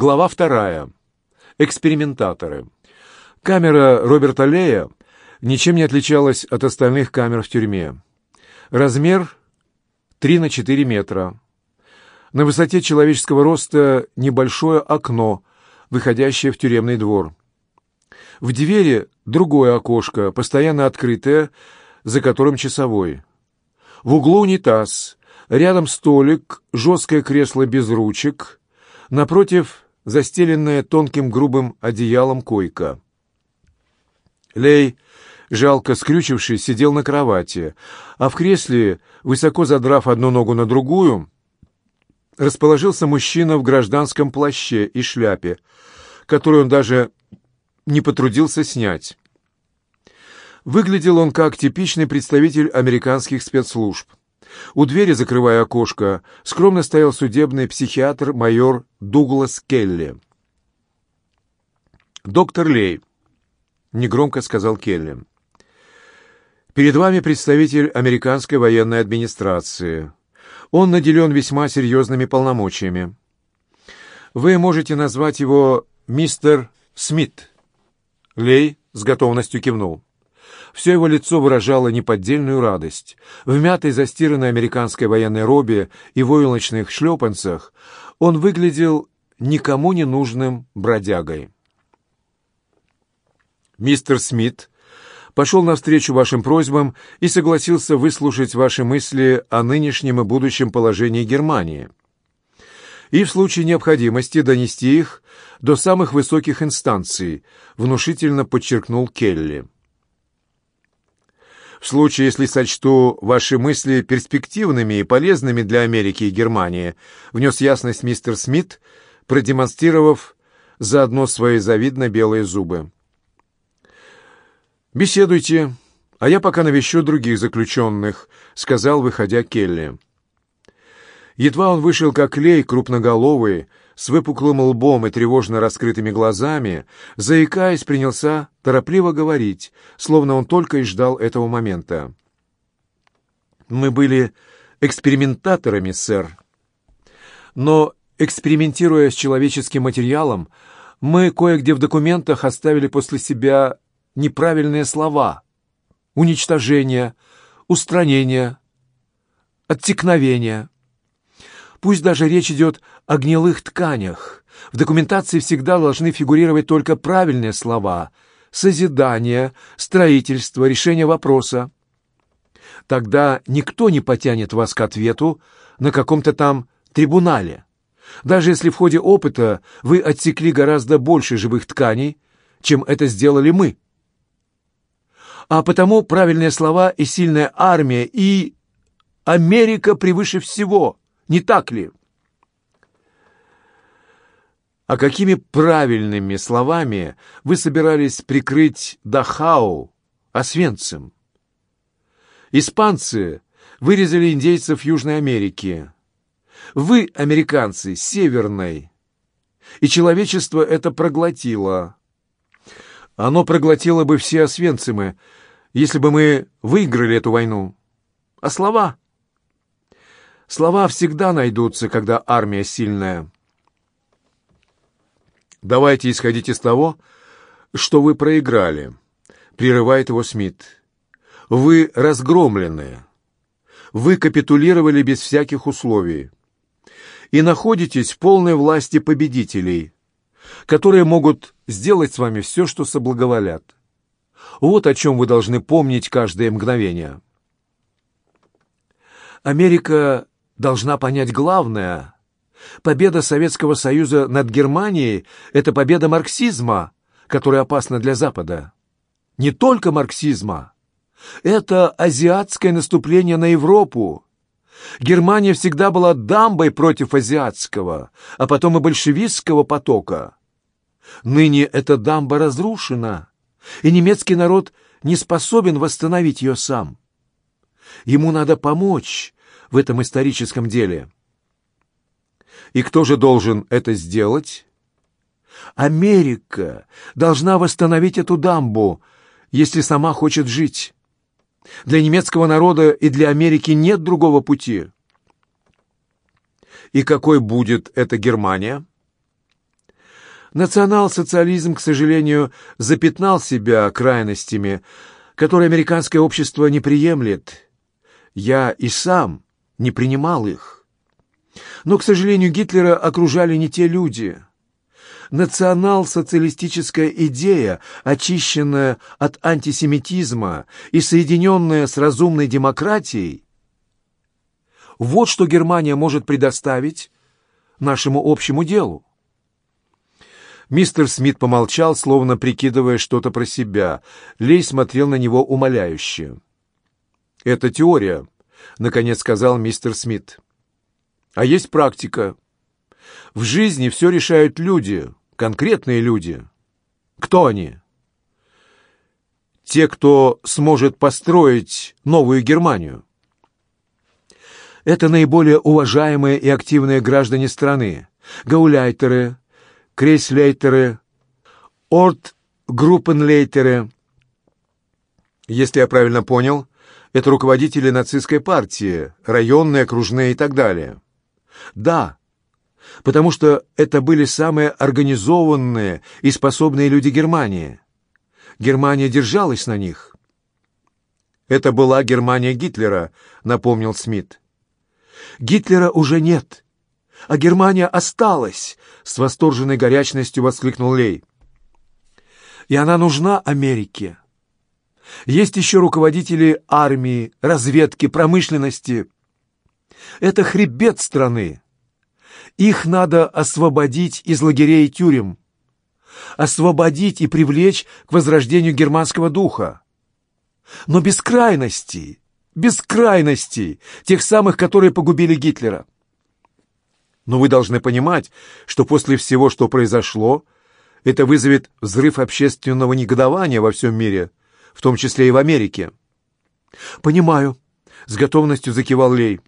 Глава вторая. Экспериментаторы. Камера Роберта Лея ничем не отличалась от остальных камер в тюрьме. Размер 3 на 4 метра. На высоте человеческого роста небольшое окно, выходящее в тюремный двор. В двери другое окошко, постоянно открытое, за которым часовой. В углу унитаз, рядом столик, жесткое кресло без ручек, напротив застеленная тонким грубым одеялом койка. Лей, жалко скрючившись, сидел на кровати, а в кресле, высоко задрав одну ногу на другую, расположился мужчина в гражданском плаще и шляпе, которую он даже не потрудился снять. Выглядел он как типичный представитель американских спецслужб. У двери, закрывая окошко, скромно стоял судебный психиатр майор Дуглас Келли. «Доктор Лей», — негромко сказал Келли, — «перед вами представитель американской военной администрации. Он наделен весьма серьезными полномочиями. Вы можете назвать его мистер Смит». Лей с готовностью кивнул. Все его лицо выражало неподдельную радость. В мятой застиранной американской военной робе и войлочных шлепанцах он выглядел никому не нужным бродягой. «Мистер Смит пошел навстречу вашим просьбам и согласился выслушать ваши мысли о нынешнем и будущем положении Германии» и в случае необходимости донести их до самых высоких инстанций», — внушительно подчеркнул Келли в случае, если сочту ваши мысли перспективными и полезными для Америки и Германии», внес ясность мистер Смит, продемонстрировав заодно свои завидно белые зубы. «Беседуйте, а я пока навещу других заключенных», — сказал, выходя Келли. Едва он вышел, как лей, крупноголовый, — с выпуклым лбом и тревожно раскрытыми глазами, заикаясь, принялся торопливо говорить, словно он только и ждал этого момента. «Мы были экспериментаторами, сэр. Но, экспериментируя с человеческим материалом, мы кое-где в документах оставили после себя неправильные слова. Уничтожение, устранение, оттекновение. Пусть даже речь идет о гнилых тканях. В документации всегда должны фигурировать только правильные слова — созидание, строительство, решение вопроса. Тогда никто не потянет вас к ответу на каком-то там трибунале. Даже если в ходе опыта вы отсекли гораздо больше живых тканей, чем это сделали мы. А потому правильные слова и сильная армия, и Америка превыше всего, не так ли? А какими правильными словами вы собирались прикрыть Дахау освенцем? Испанцы вырезали индейцев Южной Америки. Вы, американцы, северной. И человечество это проглотило. Оно проглотило бы все освенцимы, если бы мы выиграли эту войну. А слова? Слова всегда найдутся, когда армия сильная. «Давайте исходить из того, что вы проиграли», — прерывает его Смит. «Вы разгромлены. Вы капитулировали без всяких условий. И находитесь в полной власти победителей, которые могут сделать с вами все, что соблаговолят. Вот о чем вы должны помнить каждое мгновение». Америка должна понять главное, победа Советского Союза над Германией – это победа марксизма, которая опасна для Запада. Не только марксизма. Это азиатское наступление на Европу. Германия всегда была дамбой против азиатского, а потом и большевистского потока. Ныне эта дамба разрушена, и немецкий народ не способен восстановить ее сам. Ему надо помочь в этом историческом деле. И кто же должен это сделать? Америка должна восстановить эту дамбу, если сама хочет жить. Для немецкого народа и для Америки нет другого пути. И какой будет эта Германия? Национал-социализм, к сожалению, запятнал себя крайностями, которые американское общество не приемлет. Я и сам не принимал их. Но, к сожалению, Гитлера окружали не те люди. Национал-социалистическая идея, очищенная от антисемитизма и соединенная с разумной демократией, вот что Германия может предоставить нашему общему делу. Мистер Смит помолчал, словно прикидывая что-то про себя. Лей смотрел на него умоляюще. «Это теория», — наконец сказал мистер Смит а есть практика. В жизни все решают люди, конкретные люди. Кто они? Те, кто сможет построить новую Германию. Это наиболее уважаемые и активные граждане страны. Гауляйтеры, крейслейтеры, ортгруппенлейтеры. Если я правильно понял, это руководители нацистской партии, районные, окружные и так далее. Да, потому что это были самые организованные и способные люди Германии. Германия держалась на них. Это была Германия Гитлера, напомнил Смит. Гитлера уже нет, а Германия осталась, с восторженной горячностью воскликнул Лей. И она нужна Америке. Есть еще руководители армии, разведки, промышленности. Это хребет страны. Их надо освободить из лагерей и тюрем. Освободить и привлечь к возрождению германского духа. Но без крайностей, без крайностей, тех самых, которые погубили Гитлера. Но вы должны понимать, что после всего, что произошло, это вызовет взрыв общественного негодования во всем мире, в том числе и в Америке. «Понимаю», — с готовностью закивал Лей.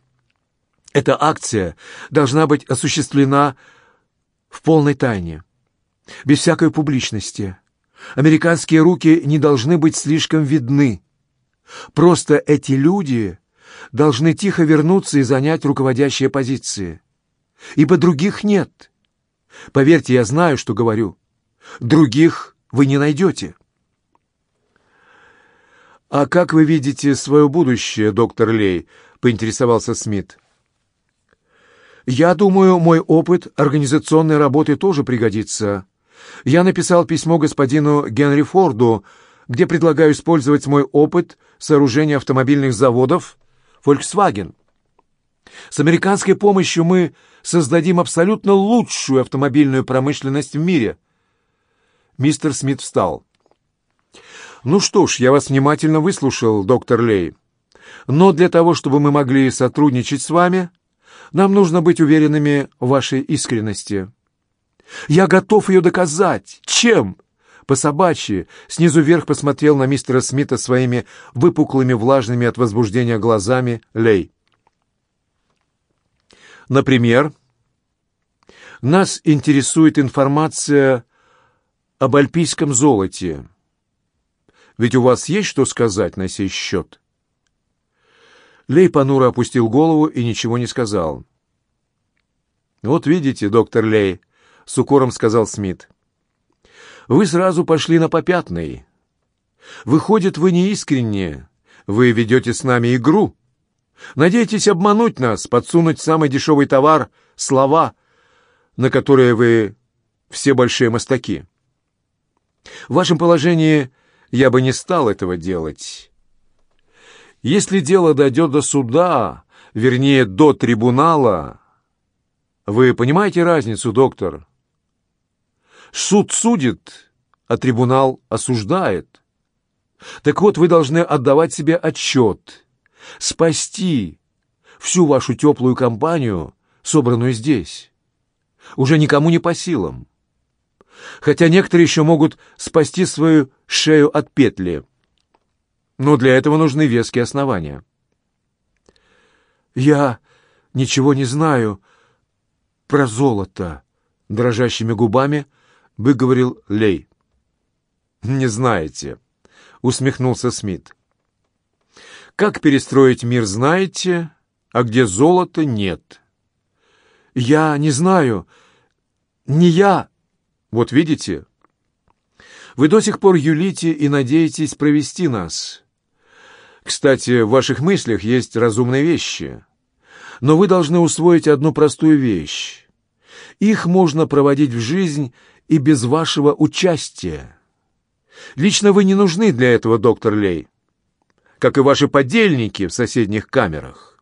Эта акция должна быть осуществлена в полной тайне, без всякой публичности. Американские руки не должны быть слишком видны. Просто эти люди должны тихо вернуться и занять руководящие позиции. Ибо других нет. Поверьте, я знаю, что говорю. Других вы не найдете. «А как вы видите свое будущее, доктор Лей?» — поинтересовался Смит. Я думаю, мой опыт организационной работы тоже пригодится. Я написал письмо господину Генри Форду, где предлагаю использовать мой опыт сооружения автомобильных заводов Volkswagen. С американской помощью мы создадим абсолютно лучшую автомобильную промышленность в мире. Мистер Смит встал. «Ну что ж, я вас внимательно выслушал, доктор Лей. Но для того, чтобы мы могли сотрудничать с вами, нам нужно быть уверенными в вашей искренности. Я готов ее доказать. Чем? По-собачьи снизу вверх посмотрел на мистера Смита своими выпуклыми, влажными от возбуждения глазами Лей. Например, нас интересует информация об альпийском золоте. Ведь у вас есть что сказать на сей счет? Лей понуро опустил голову и ничего не сказал. «Вот видите, доктор Лей», — с укором сказал Смит. «Вы сразу пошли на попятный. Выходит, вы неискренне. Вы ведете с нами игру. Надеетесь обмануть нас, подсунуть самый дешевый товар — слова, на которые вы все большие мастаки. В вашем положении я бы не стал этого делать». Если дело дойдет до суда, вернее, до трибунала... Вы понимаете разницу, доктор? Суд судит, а трибунал осуждает. Так вот, вы должны отдавать себе отчет, спасти всю вашу теплую компанию, собранную здесь. Уже никому не по силам. Хотя некоторые еще могут спасти свою шею от петли. Но для этого нужны веские основания. «Я ничего не знаю про золото», — дрожащими губами выговорил Лей. «Не знаете», — усмехнулся Смит. «Как перестроить мир знаете, а где золото нет?» «Я не знаю. Не я. Вот видите? Вы до сих пор юлите и надеетесь провести нас. Кстати, в ваших мыслях есть разумные вещи. Но вы должны усвоить одну простую вещь. Их можно проводить в жизнь и без вашего участия. Лично вы не нужны для этого, доктор Лей, как и ваши подельники в соседних камерах.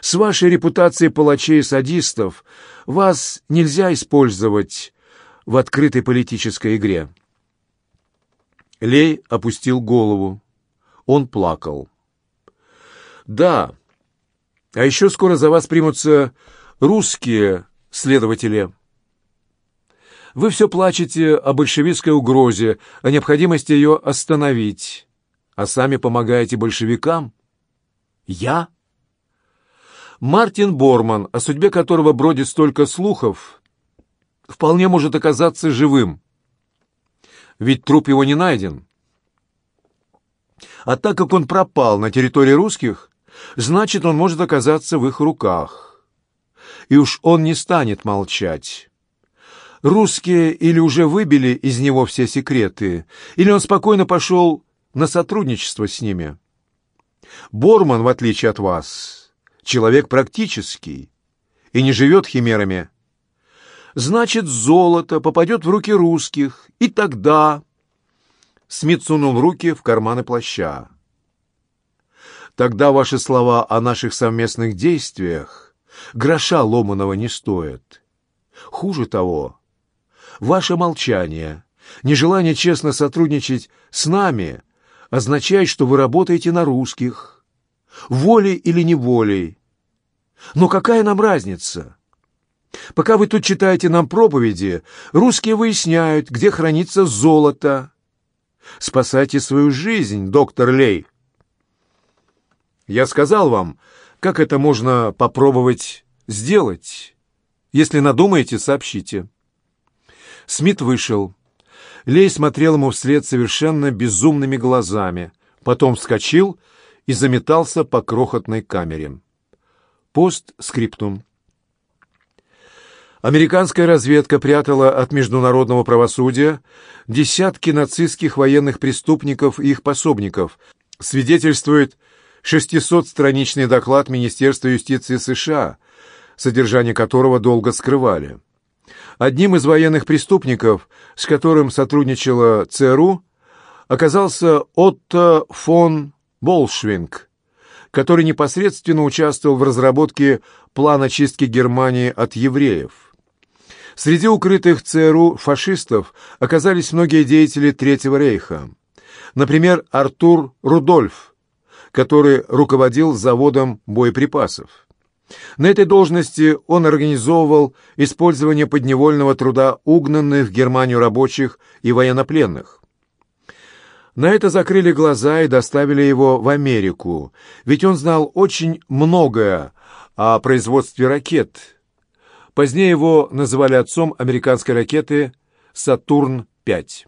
С вашей репутацией палачей и садистов вас нельзя использовать в открытой политической игре. Лей опустил голову. Он плакал. «Да, а еще скоро за вас примутся русские следователи. Вы все плачете о большевистской угрозе, о необходимости ее остановить, а сами помогаете большевикам. Я?» Мартин Борман, о судьбе которого бродит столько слухов, вполне может оказаться живым. Ведь труп его не найден. А так как он пропал на территории русских, значит, он может оказаться в их руках. И уж он не станет молчать. Русские или уже выбили из него все секреты, или он спокойно пошел на сотрудничество с ними. Борман, в отличие от вас, человек практический и не живет химерами. Значит, золото попадет в руки русских, и тогда Смит сунул руки в карманы плаща. «Тогда ваши слова о наших совместных действиях гроша ломаного не стоят. Хуже того, ваше молчание, нежелание честно сотрудничать с нами означает, что вы работаете на русских, волей или неволей. Но какая нам разница?» Пока вы тут читаете нам проповеди, русские выясняют, где хранится золото, Спасайте свою жизнь, доктор Лей. Я сказал вам, как это можно попробовать сделать. Если надумаете, сообщите. Смит вышел. Лей смотрел ему вслед совершенно безумными глазами, потом вскочил и заметался по крохотной камере. Пост скриптум. Американская разведка прятала от международного правосудия десятки нацистских военных преступников и их пособников, свидетельствует 600-страничный доклад Министерства юстиции США, содержание которого долго скрывали. Одним из военных преступников, с которым сотрудничала ЦРУ, оказался Отто фон Болшвинг, который непосредственно участвовал в разработке плана чистки Германии от евреев. Среди укрытых ЦРУ фашистов оказались многие деятели Третьего рейха. Например, Артур Рудольф, который руководил заводом боеприпасов. На этой должности он организовывал использование подневольного труда угнанных в Германию рабочих и военнопленных. На это закрыли глаза и доставили его в Америку, ведь он знал очень многое о производстве ракет – Позднее его называли отцом американской ракеты «Сатурн-5».